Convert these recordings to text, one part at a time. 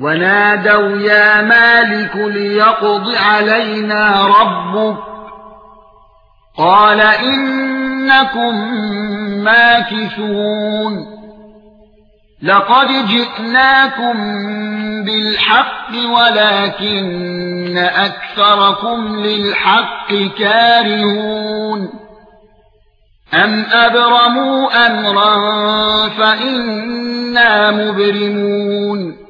ونادوا يا مالك ليقض علينا ربك. قال إنكم ماكثون. لقد جئناكم بالحق ولكن أكثركم للحق كارهون. أم أبرموا أمرا فإنا مبرمون.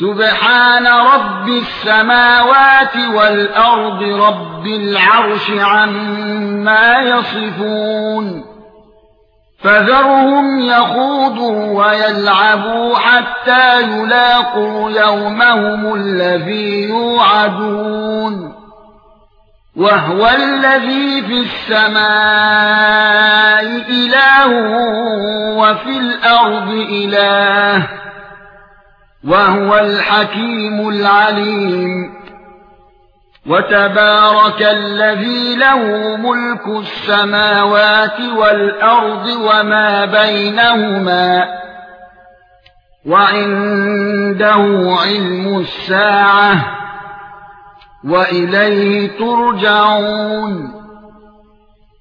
سبحان رب السماوات والأرض رب العرش عما يصفون فذرهم يخوضوا ويلعبوا حتى يلاقوا يومهم الذي يوعدون وهو الذي في السماء إله وفي الأرض إله وهو الحكيم العليم. وتبارك الذي له ملك السماوات والأرض وما بينهما وعنده علم الساعة وإليه ترجعون.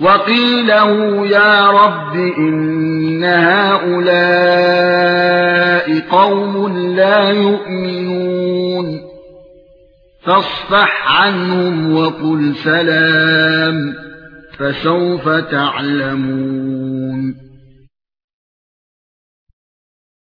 وقيله يا رب إن هؤلاء قوم لا يؤمنون. فاصفح عنهم وقل سلام فسوف تعلمون.